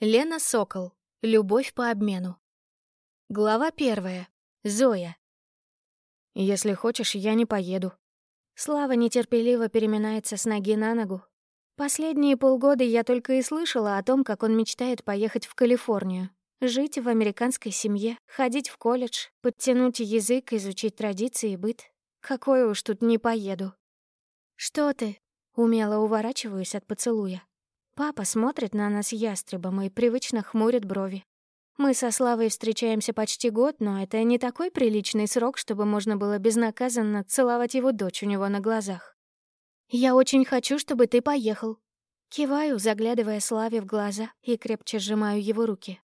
Лена Сокол. Любовь по обмену. Глава первая. Зоя. «Если хочешь, я не поеду». Слава нетерпеливо переминается с ноги на ногу. Последние полгода я только и слышала о том, как он мечтает поехать в Калифорнию. Жить в американской семье, ходить в колледж, подтянуть язык, изучить традиции и быт. Какой уж тут не поеду. «Что ты?» — умело уворачиваюсь от поцелуя. Папа смотрит на нас ястребом и привычно хмурит брови. Мы со Славой встречаемся почти год, но это не такой приличный срок, чтобы можно было безнаказанно целовать его дочь у него на глазах. «Я очень хочу, чтобы ты поехал». Киваю, заглядывая Славе в глаза, и крепче сжимаю его руки.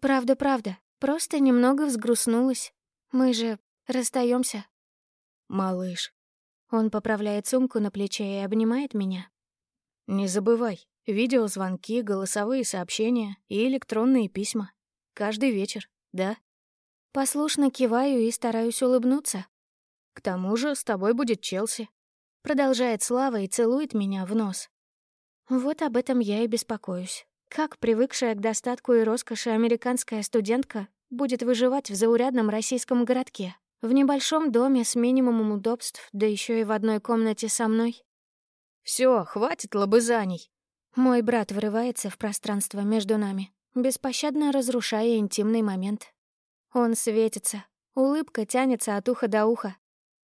«Правда, правда, просто немного взгрустнулась. Мы же расстаемся. «Малыш». Он поправляет сумку на плече и обнимает меня. «Не забывай, Видеозвонки, голосовые сообщения и электронные письма. Каждый вечер, да? Послушно киваю и стараюсь улыбнуться. К тому же с тобой будет Челси. Продолжает Слава и целует меня в нос. Вот об этом я и беспокоюсь. Как привыкшая к достатку и роскоши американская студентка будет выживать в заурядном российском городке, в небольшом доме с минимумом удобств, да еще и в одной комнате со мной? Все, хватит лобызаний. Мой брат врывается в пространство между нами, беспощадно разрушая интимный момент. Он светится, улыбка тянется от уха до уха.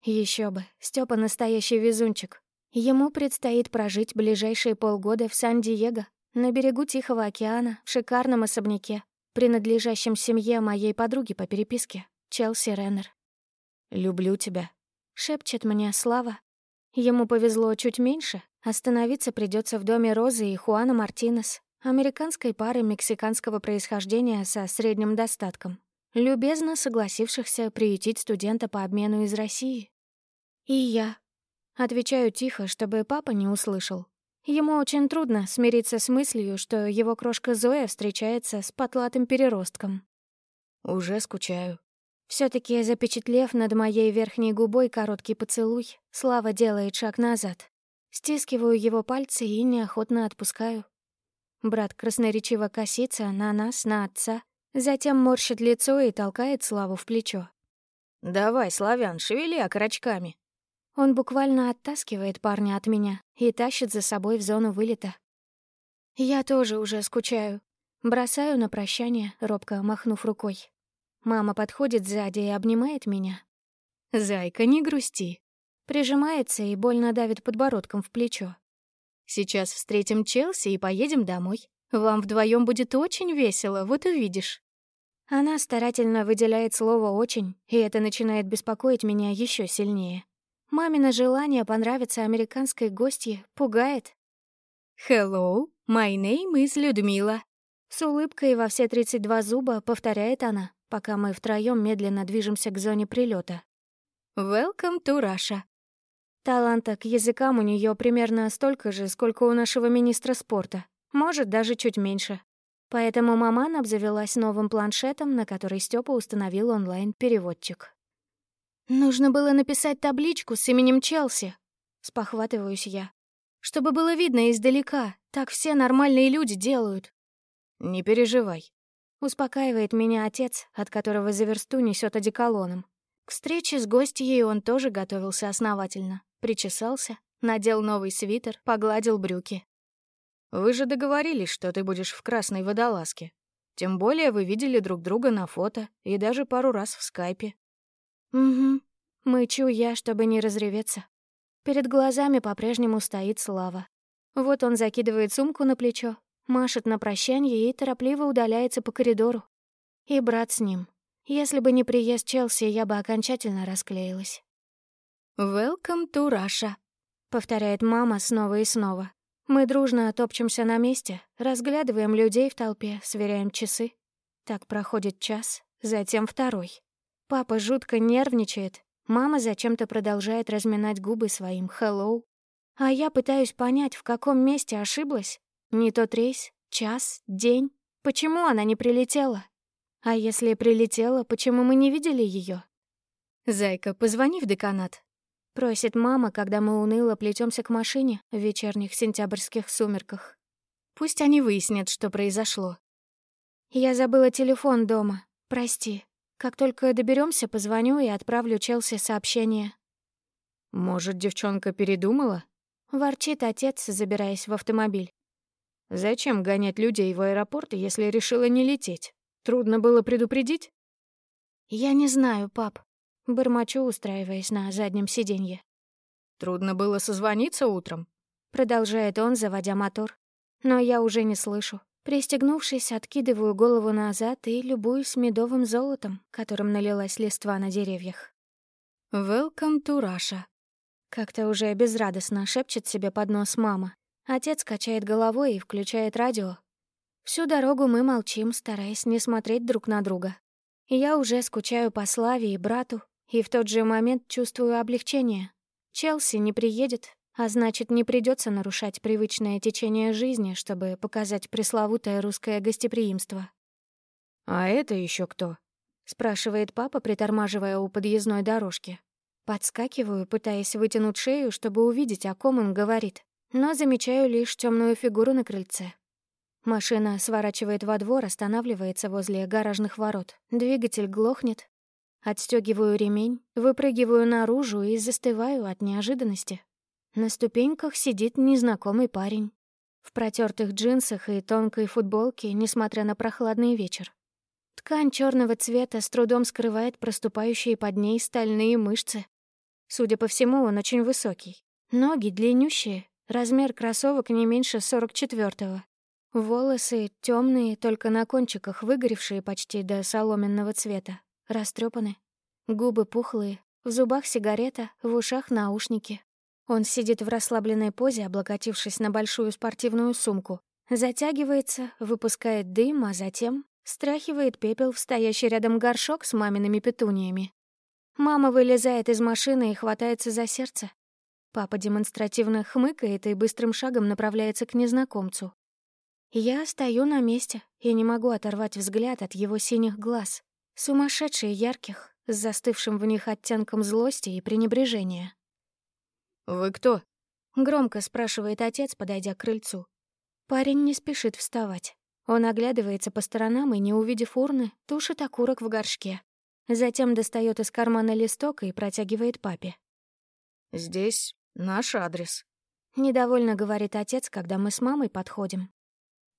Еще бы, Степа настоящий везунчик. Ему предстоит прожить ближайшие полгода в Сан-Диего, на берегу Тихого океана, в шикарном особняке, принадлежащем семье моей подруги по переписке, Челси Реннер. «Люблю тебя», — шепчет мне Слава. Ему повезло чуть меньше, Остановиться придется в доме Розы и Хуана Мартинес, американской пары мексиканского происхождения со средним достатком, любезно согласившихся приютить студента по обмену из России. И я. Отвечаю тихо, чтобы папа не услышал. Ему очень трудно смириться с мыслью, что его крошка Зоя встречается с потлатым переростком. «Уже скучаю». все таки запечатлев над моей верхней губой короткий поцелуй, Слава делает шаг назад. Стискиваю его пальцы и неохотно отпускаю. Брат красноречиво косится на нас, на отца, затем морщит лицо и толкает Славу в плечо. «Давай, славян, шевели окорочками». Он буквально оттаскивает парня от меня и тащит за собой в зону вылета. Я тоже уже скучаю. Бросаю на прощание, робко махнув рукой. Мама подходит сзади и обнимает меня. «Зайка, не грусти. Прижимается и больно давит подбородком в плечо. «Сейчас встретим Челси и поедем домой. Вам вдвоем будет очень весело, вот увидишь». Она старательно выделяет слово «очень», и это начинает беспокоить меня еще сильнее. Мамино желание понравиться американской гостье пугает. «Hello, my name is Людмила». С улыбкой во все 32 зуба повторяет она, пока мы втроем медленно движемся к зоне прилета. «Welcome to Russia». Таланта к языкам у нее примерно столько же, сколько у нашего министра спорта. Может, даже чуть меньше. Поэтому маман обзавелась новым планшетом, на который Степа установил онлайн-переводчик. «Нужно было написать табличку с именем Челси», — спохватываюсь я. «Чтобы было видно издалека, так все нормальные люди делают». «Не переживай», — успокаивает меня отец, от которого за версту несёт одеколоном. К встрече с гостьей он тоже готовился основательно причесался, надел новый свитер, погладил брюки. «Вы же договорились, что ты будешь в красной водолазке. Тем более вы видели друг друга на фото и даже пару раз в скайпе». «Угу. Мычу я, чтобы не разреветься. Перед глазами по-прежнему стоит Слава. Вот он закидывает сумку на плечо, машет на прощание и торопливо удаляется по коридору. И брат с ним. Если бы не приезд Челси, я бы окончательно расклеилась. «Welcome to Russia», — повторяет мама снова и снова. Мы дружно топчемся на месте, разглядываем людей в толпе, сверяем часы. Так проходит час, затем второй. Папа жутко нервничает, мама зачем-то продолжает разминать губы своим «hello». А я пытаюсь понять, в каком месте ошиблась. Не тот рейс, час, день. Почему она не прилетела? А если прилетела, почему мы не видели ее? «Зайка, позвони в деканат», Просит мама, когда мы уныло плетемся к машине в вечерних сентябрьских сумерках. Пусть они выяснят, что произошло, Я забыла телефон дома. Прости. Как только доберемся, позвоню и отправлю Челси сообщение. Может, девчонка передумала? Ворчит отец, забираясь в автомобиль. Зачем гонять людей в аэропорт, если решила не лететь? Трудно было предупредить? Я не знаю, пап. Бормочу, устраиваясь на заднем сиденье. Трудно было созвониться утром? Продолжает он, заводя мотор. Но я уже не слышу. Пристегнувшись, откидываю голову назад и любуюсь медовым золотом, которым налилась листва на деревьях. «Welcome to Russia», — как-то уже безрадостно шепчет себе под нос мама. Отец качает головой и включает радио. Всю дорогу мы молчим, стараясь не смотреть друг на друга. Я уже скучаю по Славе и брату, и в тот же момент чувствую облегчение. Челси не приедет, а значит, не придется нарушать привычное течение жизни, чтобы показать пресловутое русское гостеприимство. «А это еще кто?» — спрашивает папа, притормаживая у подъездной дорожки. Подскакиваю, пытаясь вытянуть шею, чтобы увидеть, о ком он говорит, но замечаю лишь темную фигуру на крыльце. Машина сворачивает во двор, останавливается возле гаражных ворот. Двигатель глохнет. Отстегиваю ремень, выпрыгиваю наружу и застываю от неожиданности. На ступеньках сидит незнакомый парень. В протертых джинсах и тонкой футболке, несмотря на прохладный вечер. Ткань черного цвета с трудом скрывает проступающие под ней стальные мышцы. Судя по всему, он очень высокий. Ноги длиннющие, размер кроссовок не меньше 44-го. Волосы темные, только на кончиках выгоревшие почти до соломенного цвета, растрепаны. Губы пухлые, в зубах сигарета, в ушах наушники. Он сидит в расслабленной позе, облокотившись на большую спортивную сумку. Затягивается, выпускает дым, а затем стряхивает пепел в стоящий рядом горшок с мамиными петуниями. Мама вылезает из машины и хватается за сердце. Папа демонстративно хмыкает и быстрым шагом направляется к незнакомцу. Я стою на месте и не могу оторвать взгляд от его синих глаз, сумасшедшие ярких, с застывшим в них оттенком злости и пренебрежения. «Вы кто?» — громко спрашивает отец, подойдя к крыльцу. Парень не спешит вставать. Он оглядывается по сторонам и, не увидев урны, тушит окурок в горшке. Затем достает из кармана листок и протягивает папе. «Здесь наш адрес», — недовольно говорит отец, когда мы с мамой подходим.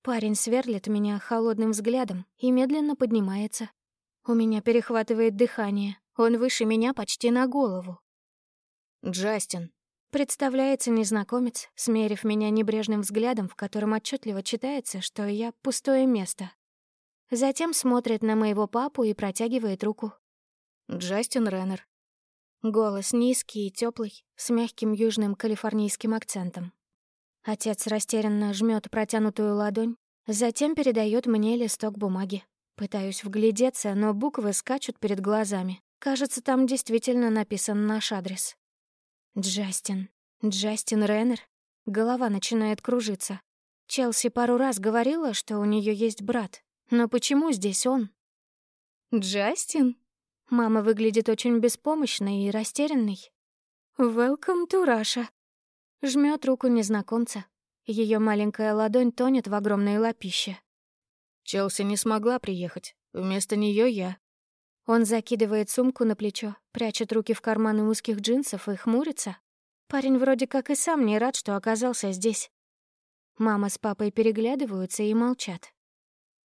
Парень сверлит меня холодным взглядом и медленно поднимается. У меня перехватывает дыхание. Он выше меня почти на голову. «Джастин», Представляется незнакомец, смерив меня небрежным взглядом, в котором отчетливо читается, что я пустое место. Затем смотрит на моего папу и протягивает руку. Джастин Реннер. Голос низкий и теплый, с мягким южным калифорнийским акцентом. Отец растерянно жмет протянутую ладонь, затем передает мне листок бумаги. Пытаюсь вглядеться, но буквы скачут перед глазами. Кажется, там действительно написан наш адрес. Джастин. Джастин Реннер. Голова начинает кружиться. Челси пару раз говорила, что у нее есть брат. Но почему здесь он? Джастин? Мама выглядит очень беспомощной и растерянной. «Welcome to Russia». Жмет руку незнакомца. Ее маленькая ладонь тонет в огромной лапище. Челси не смогла приехать. Вместо нее я. Он закидывает сумку на плечо, прячет руки в карманы узких джинсов и хмурится. Парень вроде как и сам не рад, что оказался здесь. Мама с папой переглядываются и молчат.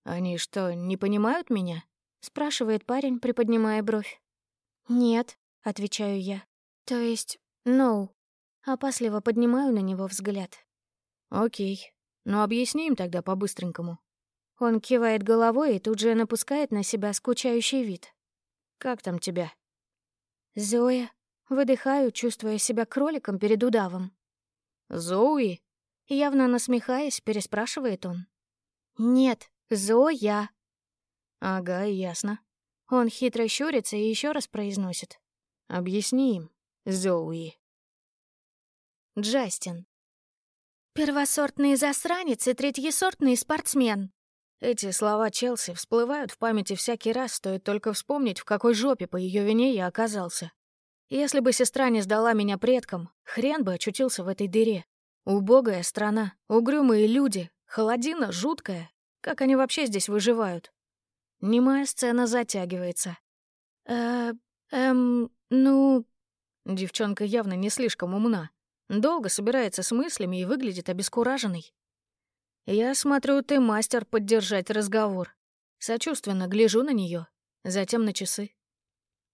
«Они что, не понимают меня?» — спрашивает парень, приподнимая бровь. «Нет», — отвечаю я. «То есть, no». Опасливо поднимаю на него взгляд. «Окей. Ну объясни им тогда по-быстренькому». Он кивает головой и тут же напускает на себя скучающий вид. Как там тебя?» «Зоя». Выдыхаю, чувствуя себя кроликом перед удавом. «Зои?» Явно насмехаясь, переспрашивает он. «Нет, Зоя». «Ага, ясно». Он хитро щурится и еще раз произносит. «Объясни им, Зоуи». Джастин. «Первосортный засранец и третьесортный спортсмен», эти слова Челси всплывают в памяти всякий раз, стоит только вспомнить, в какой жопе по ее вине я оказался. Если бы сестра не сдала меня предкам, хрен бы очутился в этой дыре. Убогая страна, угрюмые люди, холодина жуткая. Как они вообще здесь выживают? Немая сцена затягивается. «Э, эм, ну...» Девчонка явно не слишком умна. Долго собирается с мыслями и выглядит обескураженной. Я смотрю, ты мастер поддержать разговор. Сочувственно гляжу на нее, затем на часы.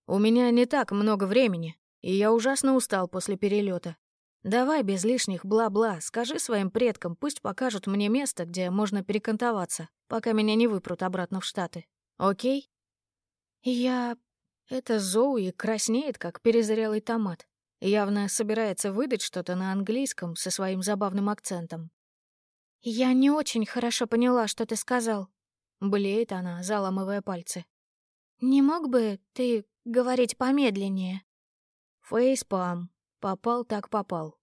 У меня не так много времени, и я ужасно устал после перелета. Давай без лишних бла-бла, скажи своим предкам, пусть покажут мне место, где можно перекантоваться, пока меня не выпрут обратно в Штаты. Окей? Я... Это Зоуи краснеет, как перезрелый томат. Явно собирается выдать что-то на английском со своим забавным акцентом. «Я не очень хорошо поняла, что ты сказал», — блеет она, заламывая пальцы. «Не мог бы ты говорить помедленнее?» Фейспам. Попал так попал.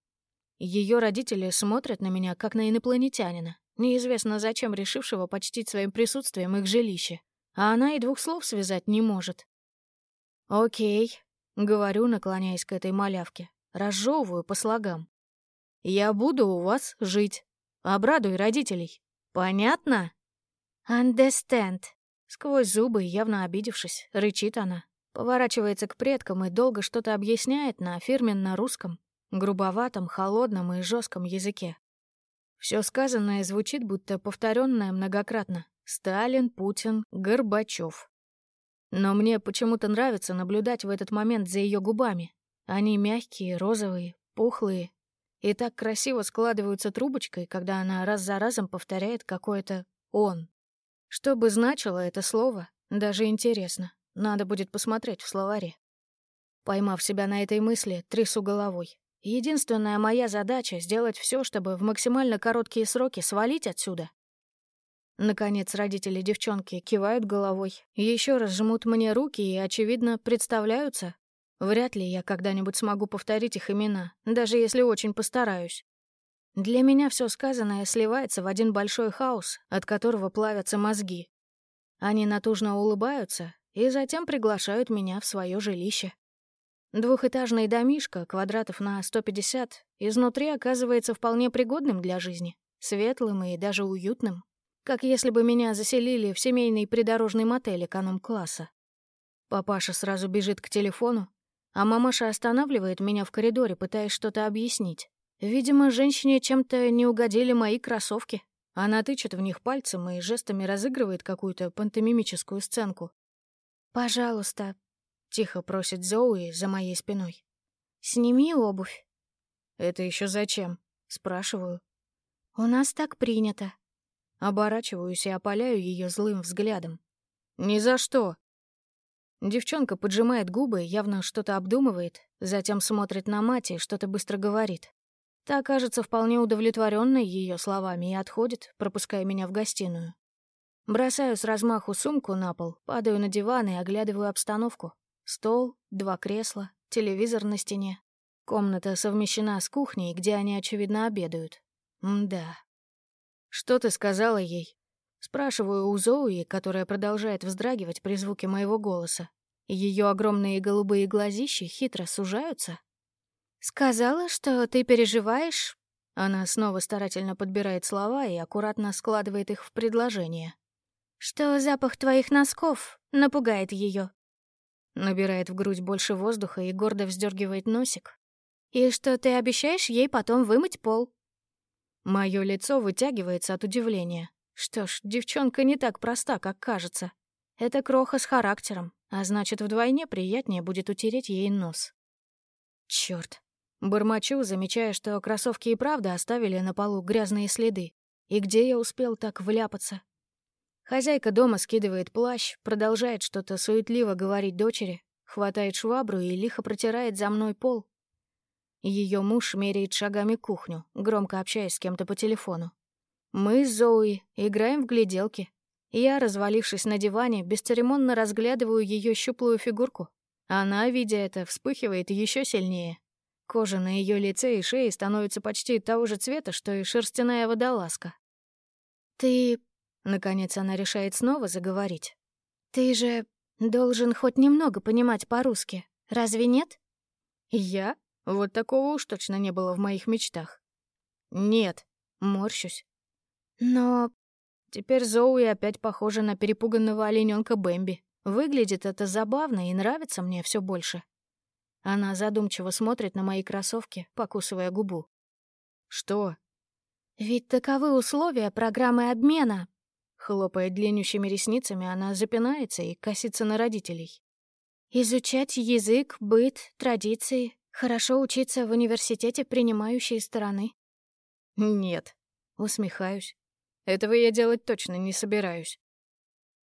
Ее родители смотрят на меня, как на инопланетянина, неизвестно зачем решившего почтить своим присутствием их жилище. А она и двух слов связать не может. «Окей», — говорю, наклоняясь к этой малявке, разжевываю по слогам. «Я буду у вас жить. Обрадуй родителей. Понятно?» «Understand», — сквозь зубы, явно обидевшись, рычит она. Поворачивается к предкам и долго что-то объясняет на фирменно-русском, грубоватом, холодном и жестком языке. Все сказанное звучит, будто повторенное многократно. Сталин, Путин, Горбачев. Но мне почему-то нравится наблюдать в этот момент за ее губами. Они мягкие, розовые, пухлые. И так красиво складываются трубочкой, когда она раз за разом повторяет какое-то «он». Что бы значило это слово, даже интересно. Надо будет посмотреть в словаре. Поймав себя на этой мысли, трясу головой. Единственная моя задача — сделать все, чтобы в максимально короткие сроки свалить отсюда. Наконец родители девчонки кивают головой, еще раз жмут мне руки и, очевидно, представляются. Вряд ли я когда-нибудь смогу повторить их имена, даже если очень постараюсь. Для меня все сказанное сливается в один большой хаос, от которого плавятся мозги. Они натужно улыбаются, и затем приглашают меня в свое жилище. Двухэтажный домишко, квадратов на 150, изнутри оказывается вполне пригодным для жизни, светлым и даже уютным, как если бы меня заселили в семейный придорожный мотель эконом-класса. Папаша сразу бежит к телефону, а мамаша останавливает меня в коридоре, пытаясь что-то объяснить. Видимо, женщине чем-то не угодили мои кроссовки. Она тычет в них пальцем и жестами разыгрывает какую-то пантомимическую сценку. «Пожалуйста», — тихо просит Зоуи за моей спиной. «Сними обувь». «Это еще зачем?» — спрашиваю. «У нас так принято». Оборачиваюсь и опаляю ее злым взглядом. «Ни за что!» Девчонка поджимает губы, явно что-то обдумывает, затем смотрит на мать и что-то быстро говорит. Та кажется вполне удовлетворенной ее словами и отходит, пропуская меня в гостиную. Бросаю с размаху сумку на пол, падаю на диван и оглядываю обстановку. Стол, два кресла, телевизор на стене. Комната совмещена с кухней, где они, очевидно, обедают. Мда. «Что ты сказала ей?» Спрашиваю у Зоуи, которая продолжает вздрагивать при звуке моего голоса. Ее огромные голубые глазищи хитро сужаются. «Сказала, что ты переживаешь?» Она снова старательно подбирает слова и аккуратно складывает их в предложение что запах твоих носков напугает ее. Набирает в грудь больше воздуха и гордо вздергивает носик. И что ты обещаешь ей потом вымыть пол. Мое лицо вытягивается от удивления. Что ж, девчонка не так проста, как кажется. Это кроха с характером, а значит, вдвойне приятнее будет утереть ей нос. Чёрт. Бормочу, замечая, что кроссовки и правда оставили на полу грязные следы. И где я успел так вляпаться? Хозяйка дома скидывает плащ, продолжает что-то суетливо говорить дочери, хватает швабру и лихо протирает за мной пол. Ее муж меряет шагами кухню, громко общаясь с кем-то по телефону. Мы с Зоуи играем в гляделки. Я, развалившись на диване, бесцеремонно разглядываю ее щуплую фигурку. Она, видя это, вспыхивает еще сильнее. Кожа на ее лице и шее становится почти того же цвета, что и шерстяная водолазка. «Ты Наконец она решает снова заговорить. «Ты же должен хоть немного понимать по-русски, разве нет?» «Я? Вот такого уж точно не было в моих мечтах». «Нет», — морщусь. «Но Теперь Зоуи опять похожа на перепуганного олененка Бэмби. Выглядит это забавно и нравится мне все больше. Она задумчиво смотрит на мои кроссовки, покусывая губу. «Что?» «Ведь таковы условия программы обмена». Хлопая длиннющими ресницами, она запинается и косится на родителей. «Изучать язык, быт, традиции, хорошо учиться в университете принимающей стороны». «Нет», — усмехаюсь. «Этого я делать точно не собираюсь».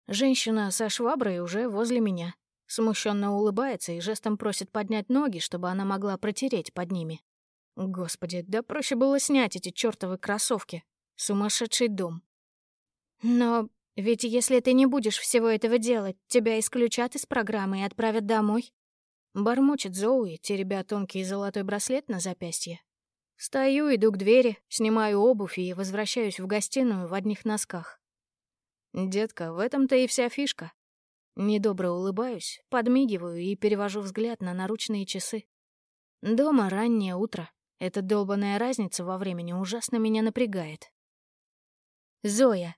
Женщина со шваброй уже возле меня. Смущенно улыбается и жестом просит поднять ноги, чтобы она могла протереть под ними. Господи, да проще было снять эти чёртовы кроссовки. Сумасшедший дом. Но ведь если ты не будешь всего этого делать, тебя исключат из программы и отправят домой. Бормочет Зоуи, теребя тонкий золотой браслет на запястье. Стою, иду к двери, снимаю обувь и возвращаюсь в гостиную в одних носках. Детка, в этом-то и вся фишка. Недобро улыбаюсь, подмигиваю и перевожу взгляд на наручные часы. Дома раннее утро. Эта долбанная разница во времени ужасно меня напрягает. Зоя.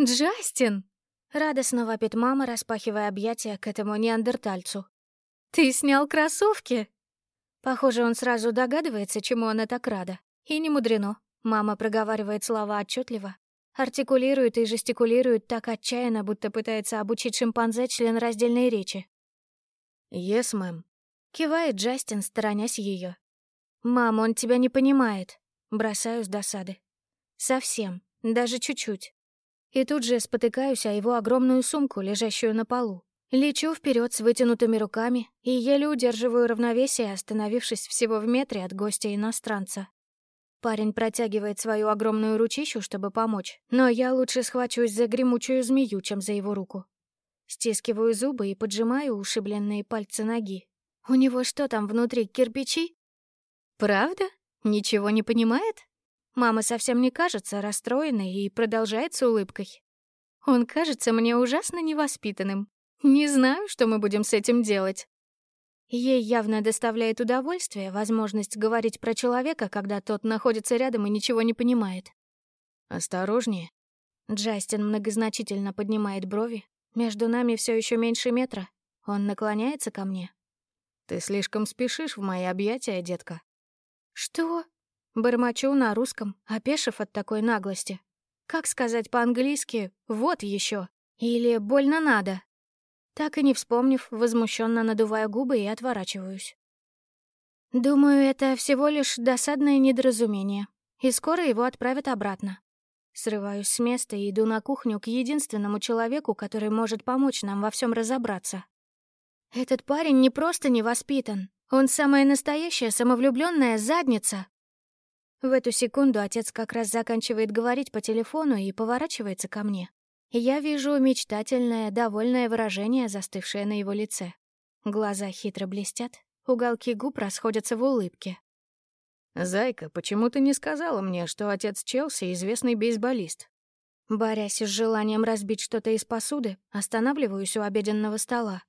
«Джастин!» — радостно вопит мама, распахивая объятия к этому неандертальцу. «Ты снял кроссовки?» Похоже, он сразу догадывается, чему она так рада. И не мудрено. Мама проговаривает слова отчетливо, артикулирует и жестикулирует так отчаянно, будто пытается обучить шимпанзе член раздельной речи. «Yes, мэм», — кивает Джастин, сторонясь ее. «Мам, он тебя не понимает». Бросаю с досады. Совсем, даже чуть-чуть. И тут же спотыкаюсь о его огромную сумку, лежащую на полу. Лечу вперед с вытянутыми руками и еле удерживаю равновесие, остановившись всего в метре от гостя-иностранца. Парень протягивает свою огромную ручищу, чтобы помочь, но я лучше схвачусь за гремучую змею, чем за его руку. Стискиваю зубы и поджимаю ушибленные пальцы ноги. У него что там внутри, кирпичи? Правда? Ничего не понимает? Мама совсем не кажется расстроенной и продолжает с улыбкой. Он кажется мне ужасно невоспитанным. Не знаю, что мы будем с этим делать. Ей явно доставляет удовольствие возможность говорить про человека, когда тот находится рядом и ничего не понимает. «Осторожнее». Джастин многозначительно поднимает брови. Между нами все еще меньше метра. Он наклоняется ко мне. «Ты слишком спешишь в мои объятия, детка». «Что?» Бормочу на русском, опешив от такой наглости. Как сказать по-английски «вот еще» или «больно надо»? Так и не вспомнив, возмущенно надувая губы и отворачиваюсь. Думаю, это всего лишь досадное недоразумение, и скоро его отправят обратно. Срываюсь с места и иду на кухню к единственному человеку, который может помочь нам во всем разобраться. Этот парень не просто невоспитан, он самая настоящая самовлюбленная задница. В эту секунду отец как раз заканчивает говорить по телефону и поворачивается ко мне. Я вижу мечтательное, довольное выражение, застывшее на его лице. Глаза хитро блестят, уголки губ расходятся в улыбке. «Зайка, почему ты не сказала мне, что отец Челси — известный бейсболист?» Борясь с желанием разбить что-то из посуды, останавливаюсь у обеденного стола.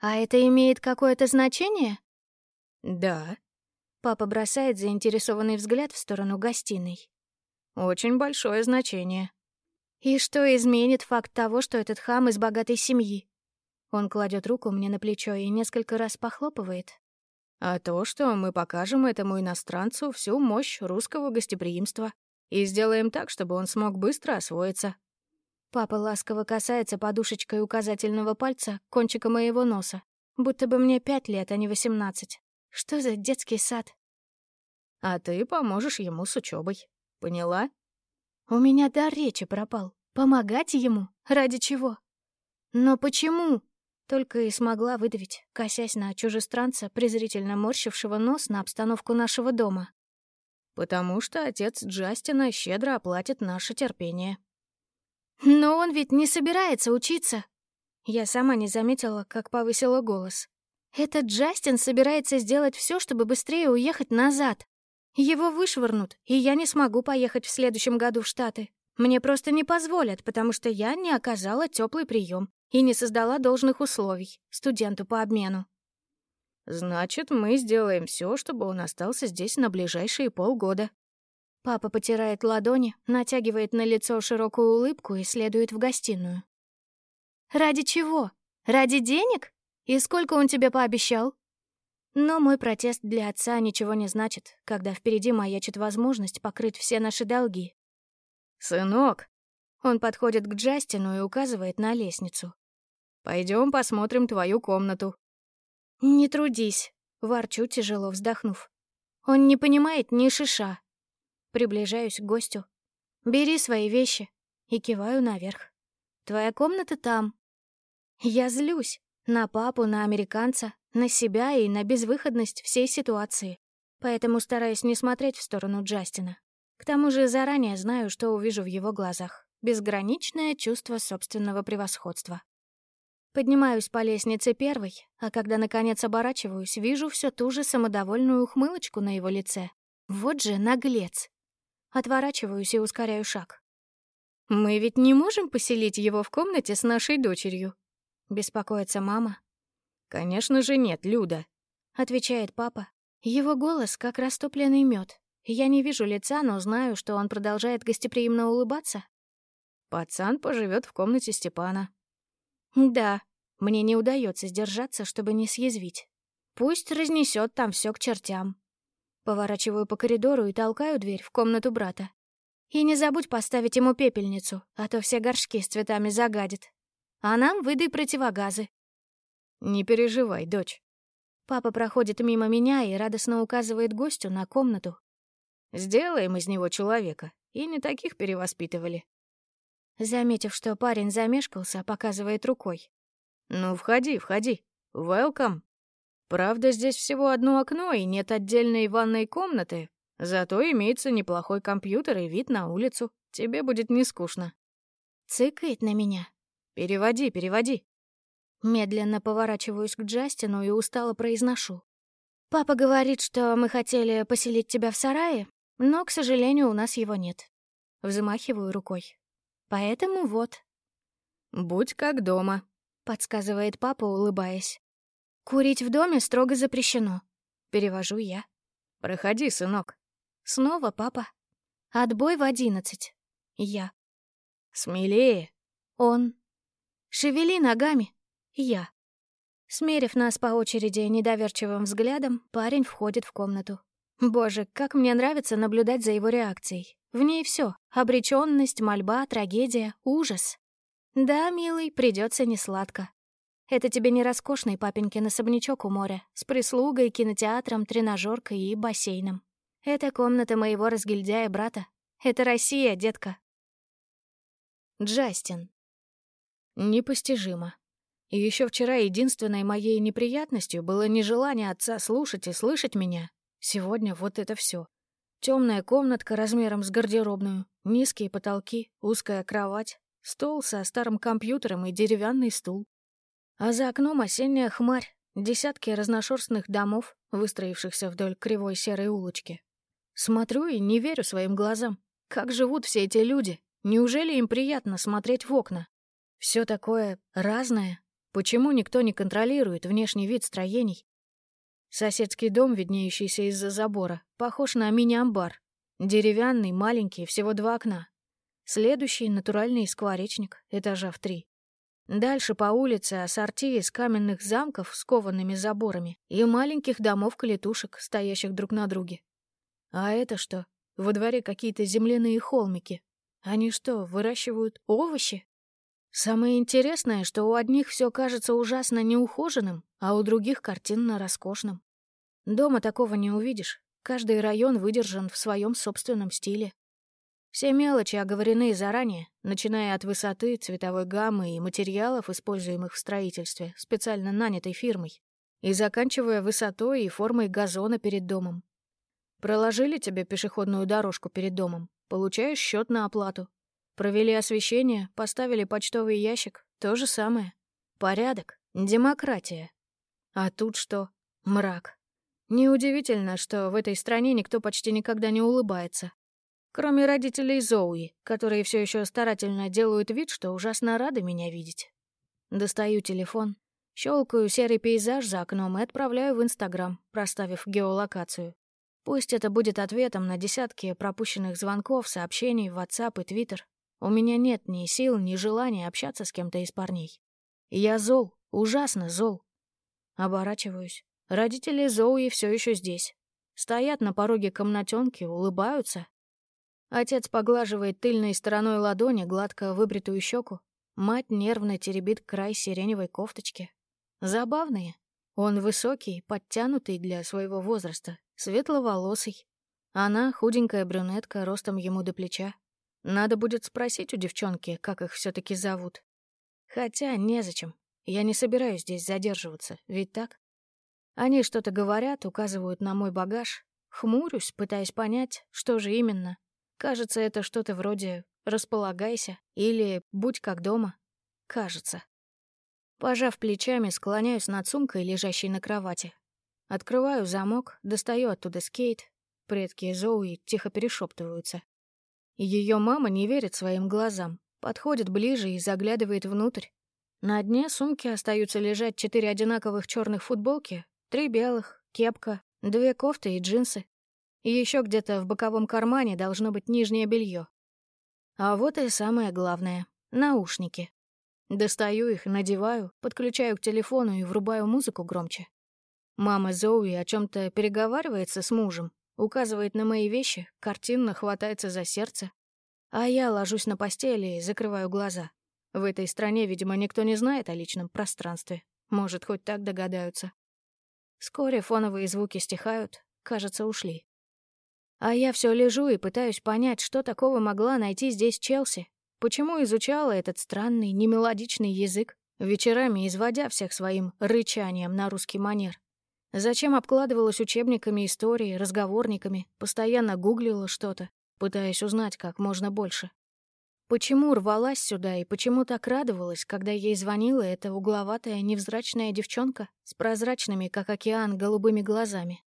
«А это имеет какое-то значение?» «Да». Папа бросает заинтересованный взгляд в сторону гостиной. «Очень большое значение», и что изменит факт того, что этот хам из богатой семьи? Он кладет руку мне на плечо и несколько раз похлопывает. А то, что мы покажем этому иностранцу всю мощь русского гостеприимства и сделаем так, чтобы он смог быстро освоиться. Папа ласково касается подушечкой указательного пальца кончика моего носа, будто бы мне пять лет, а не восемнадцать. Что за детский сад? А ты поможешь ему с учебой. Поняла? У меня дар речи пропал. Помогать ему? Ради чего? Но почему? Только и смогла выдавить, косясь на чужестранца, презрительно морщившего нос на обстановку нашего дома. «Потому что отец Джастина щедро оплатит наше терпение». «Но он ведь не собирается учиться!» Я сама не заметила, как повысила голос. «Этот Джастин собирается сделать все, чтобы быстрее уехать назад. Его вышвырнут, и я не смогу поехать в следующем году в Штаты. Мне просто не позволят, потому что я не оказала теплый прием и не создала должных условий студенту по обмену. Значит, мы сделаем все, чтобы он остался здесь на ближайшие полгода. Папа потирает ладони, натягивает на лицо широкую улыбку и следует в гостиную. «Ради чего? Ради денег? И сколько он тебе пообещал?» Но мой протест для отца ничего не значит, когда впереди маячит возможность покрыть все наши долги. «Сынок!» Он подходит к Джастину и указывает на лестницу. Пойдем посмотрим твою комнату». «Не трудись», — ворчу, тяжело вздохнув. «Он не понимает ни шиша». Приближаюсь к гостю. «Бери свои вещи» и киваю наверх. «Твоя комната там». Я злюсь на папу, на американца, на себя и на безвыходность всей ситуации. Поэтому стараюсь не смотреть в сторону Джастина. К тому же заранее знаю, что увижу в его глазах. Безграничное чувство собственного превосходства. Поднимаюсь по лестнице первой, а когда наконец оборачиваюсь, вижу все ту же самодовольную ухмылочку на его лице. Вот же наглец. Отворачиваюсь и ускоряю шаг. «Мы ведь не можем поселить его в комнате с нашей дочерью?» Беспокоится мама. «Конечно же нет, Люда», — отвечает папа. Его голос как растопленный мед. Я не вижу лица, но знаю, что он продолжает гостеприимно улыбаться. «Пацан поживет в комнате Степана», да, мне не удается сдержаться, чтобы не съязвить. Пусть разнесет там все к чертям. Поворачиваю по коридору и толкаю дверь в комнату брата. И не забудь поставить ему пепельницу, а то все горшки с цветами загадит. А нам выдай противогазы. Не переживай, дочь. Папа проходит мимо меня и радостно указывает гостю на комнату. Сделаем из него человека. И не таких перевоспитывали. Заметив, что парень замешкался, показывает рукой. «Ну, входи, входи. Welcome. Правда, здесь всего одно окно и нет отдельной ванной комнаты, зато имеется неплохой компьютер и вид на улицу. Тебе будет не скучно». Цыкает на меня. «Переводи, переводи». Медленно поворачиваюсь к Джастину и устало произношу. «Папа говорит, что мы хотели поселить тебя в сарае, но, к сожалению, у нас его нет». Взмахиваю рукой. Поэтому вот. «Будь как дома», — подсказывает папа, улыбаясь. «Курить в доме строго запрещено», — перевожу я. «Проходи, сынок». Снова папа. «Отбой в одиннадцать». Я. «Смелее». Он. «Шевели ногами». Я. Смерив нас по очереди недоверчивым взглядом, парень входит в комнату. Боже, как мне нравится наблюдать за его реакцией. В ней все: обреченность, мольба, трагедия, ужас. Да, милый, придется несладко. Это тебе не роскошный папенькин особнячок у моря, с прислугой, кинотеатром, тренажеркой и бассейном. Это комната моего разгильдяя брата. Это Россия, детка. Джастин. Непостижимо. И еще вчера единственной моей неприятностью было нежелание отца слушать и слышать меня. Сегодня вот это все. Темная комнатка размером с гардеробную, низкие потолки, узкая кровать, стол со старым компьютером и деревянный стул. А за окном осенняя хмарь, десятки разношерстных домов, выстроившихся вдоль кривой серой улочки. Смотрю и не верю своим глазам. Как живут все эти люди? Неужели им приятно смотреть в окна? Все такое разное. Почему никто не контролирует внешний вид строений? Соседский дом, виднеющийся из-за забора, похож на мини-амбар. Деревянный, маленький, всего два окна. Следующий — натуральный скворечник, этажа в три. Дальше по улице ассорти из каменных замков с коваными заборами и маленьких домов-калитушек, стоящих друг на друге. А это что? Во дворе какие-то земляные холмики. Они что, выращивают овощи? Самое интересное, что у одних все кажется ужасно неухоженным, а у других картинно роскошным. Дома такого не увидишь. Каждый район выдержан в своем собственном стиле. Все мелочи оговорены заранее, начиная от высоты, цветовой гаммы и материалов, используемых в строительстве, специально нанятой фирмой, и заканчивая высотой и формой газона перед домом. Проложили тебе пешеходную дорожку перед домом, получаешь счет на оплату, Провели освещение, поставили почтовый ящик. То же самое. Порядок, демократия. А тут что? Мрак. Неудивительно, что в этой стране никто почти никогда не улыбается. Кроме родителей Зоуи, которые все еще старательно делают вид, что ужасно рады меня видеть. Достаю телефон, щелкаю серый пейзаж за окном и отправляю в Инстаграм, проставив геолокацию. Пусть это будет ответом на десятки пропущенных звонков, сообщений в WhatsApp и Twitter. У меня нет ни сил, ни желания общаться с кем-то из парней. Я зол, ужасно зол. Оборачиваюсь. Родители Зоуи все еще здесь. Стоят на пороге комнатенки, улыбаются. Отец поглаживает тыльной стороной ладони гладко выбритую щеку. Мать нервно теребит край сиреневой кофточки. Забавные. Он высокий, подтянутый для своего возраста, светловолосый. Она худенькая брюнетка, ростом ему до плеча. Надо будет спросить у девчонки, как их все таки зовут. Хотя незачем. Я не собираюсь здесь задерживаться, ведь так? Они что-то говорят, указывают на мой багаж. Хмурюсь, пытаясь понять, что же именно. Кажется, это что-то вроде «располагайся» или «будь как дома». Кажется. Пожав плечами, склоняюсь над сумкой, лежащей на кровати. Открываю замок, достаю оттуда скейт. Предки Зоуи тихо перешептываются. Ее мама не верит своим глазам, подходит ближе и заглядывает внутрь. На дне сумки остаются лежать четыре одинаковых черных футболки, три белых, кепка, две кофты и джинсы. И еще где-то в боковом кармане должно быть нижнее белье. А вот и самое главное — наушники. Достаю их, надеваю, подключаю к телефону и врубаю музыку громче. Мама Зоуи о чем то переговаривается с мужем, указывает на мои вещи, картинно хватается за сердце. А я ложусь на постели и закрываю глаза. В этой стране, видимо, никто не знает о личном пространстве. Может, хоть так догадаются. Вскоре фоновые звуки стихают, кажется, ушли. А я все лежу и пытаюсь понять, что такого могла найти здесь Челси. Почему изучала этот странный, немелодичный язык, вечерами изводя всех своим рычанием на русский манер. Зачем обкладывалась учебниками истории, разговорниками, постоянно гуглила что-то, пытаясь узнать как можно больше. Почему рвалась сюда и почему так радовалась, когда ей звонила эта угловатая невзрачная девчонка с прозрачными, как океан, голубыми глазами?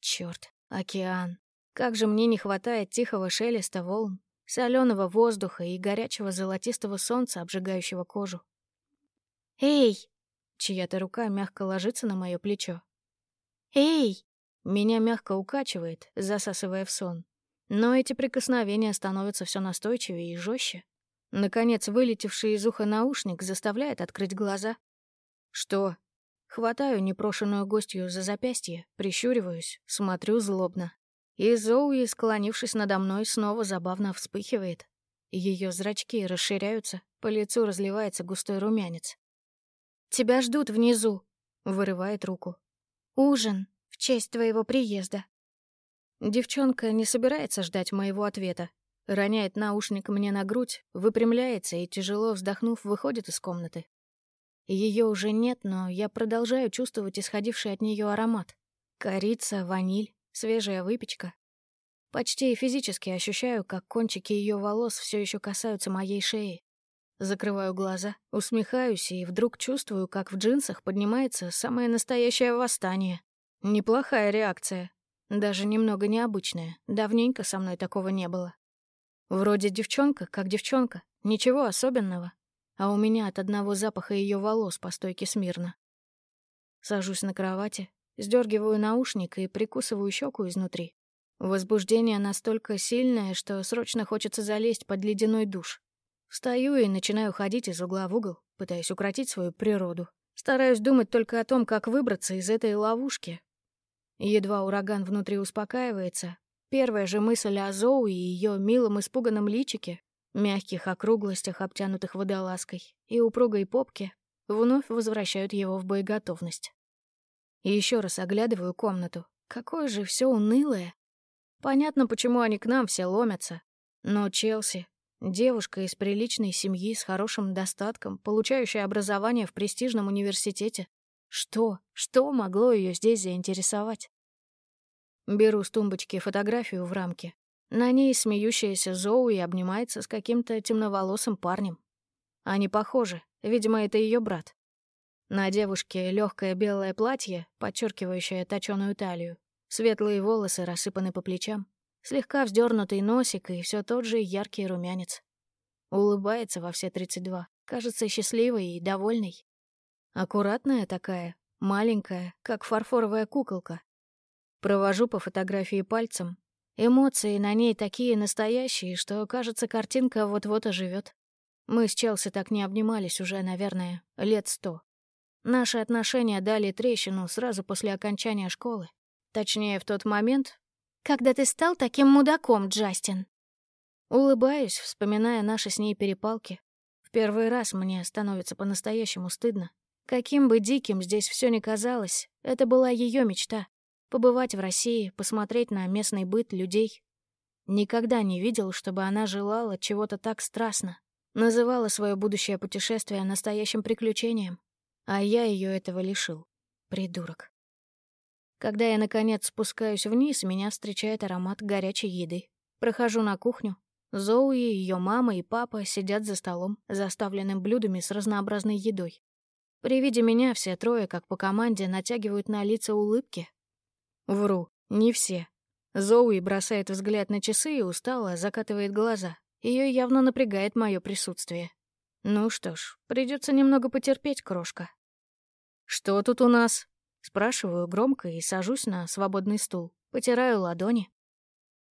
Чёрт, океан. Как же мне не хватает тихого шелеста волн, соленого воздуха и горячего золотистого солнца, обжигающего кожу. «Эй!» — чья-то рука мягко ложится на мое плечо. «Эй!» — меня мягко укачивает, засасывая в сон. Но эти прикосновения становятся все настойчивее и жестче. Наконец, вылетевший из уха наушник заставляет открыть глаза. «Что?» Хватаю непрошенную гостью за запястье, прищуриваюсь, смотрю злобно. И Зоуи, склонившись надо мной, снова забавно вспыхивает. Ее зрачки расширяются, по лицу разливается густой румянец. «Тебя ждут внизу», — вырывает руку. «Ужин в честь твоего приезда». Девчонка не собирается ждать моего ответа. Роняет наушник мне на грудь, выпрямляется и, тяжело вздохнув, выходит из комнаты. Ее уже нет, но я продолжаю чувствовать исходивший от нее аромат. Корица, ваниль, свежая выпечка. Почти физически ощущаю, как кончики ее волос все еще касаются моей шеи. Закрываю глаза, усмехаюсь и вдруг чувствую, как в джинсах поднимается самое настоящее восстание. Неплохая реакция, даже немного необычная. Давненько со мной такого не было. Вроде девчонка, как девчонка. Ничего особенного. А у меня от одного запаха ее волос по стойке смирно. Сажусь на кровати, сдергиваю наушник и прикусываю щеку изнутри. Возбуждение настолько сильное, что срочно хочется залезть под ледяной душ. Встаю и начинаю ходить из угла в угол, пытаясь укротить свою природу. Стараюсь думать только о том, как выбраться из этой ловушки, Едва ураган внутри успокаивается, первая же мысль о Зоу и ее милом испуганном личике, мягких округлостях, обтянутых водолазкой, и упругой попке, вновь возвращают его в боеготовность. Еще раз оглядываю комнату. Какое же все унылое. Понятно, почему они к нам все ломятся. Но Челси, девушка из приличной семьи с хорошим достатком, получающая образование в престижном университете, что? Что могло ее здесь заинтересовать? Беру с тумбочки фотографию в рамке. На ней смеющаяся Зоуи обнимается с каким-то темноволосым парнем. Они похожи, видимо, это ее брат. На девушке легкое белое платье, подчеркивающее точёную талию. Светлые волосы рассыпаны по плечам, слегка вздернутый носик и все тот же яркий румянец. Улыбается во все тридцать два, кажется счастливой и довольной. Аккуратная такая, маленькая, как фарфоровая куколка. Провожу по фотографии пальцем. Эмоции на ней такие настоящие, что, кажется, картинка вот-вот оживет. Мы с Челси так не обнимались уже, наверное, лет сто. Наши отношения дали трещину сразу после окончания школы. Точнее, в тот момент, когда ты стал таким мудаком, Джастин. Улыбаюсь, вспоминая наши с ней перепалки. В первый раз мне становится по-настоящему стыдно. Каким бы диким здесь все ни казалось, это была ее мечта — побывать в России, посмотреть на местный быт людей. Никогда не видел, чтобы она желала чего-то так страстно, называла свое будущее путешествие настоящим приключением, а я ее этого лишил. Придурок. Когда я, наконец, спускаюсь вниз, меня встречает аромат горячей еды. Прохожу на кухню. Зоуи, ее мама и папа сидят за столом, заставленным блюдами с разнообразной едой. При виде меня все трое, как по команде, натягивают на лица улыбки. Вру, не все. Зоуи бросает взгляд на часы и устало закатывает глаза. Ее явно напрягает мое присутствие. Ну что ж, придется немного потерпеть, крошка. «Что тут у нас?» Спрашиваю громко и сажусь на свободный стул. Потираю ладони.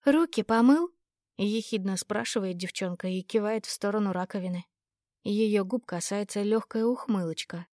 «Руки помыл?» — ехидно спрашивает девчонка и кивает в сторону раковины. Ее губ касается легкая ухмылочка,